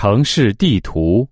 城市地图。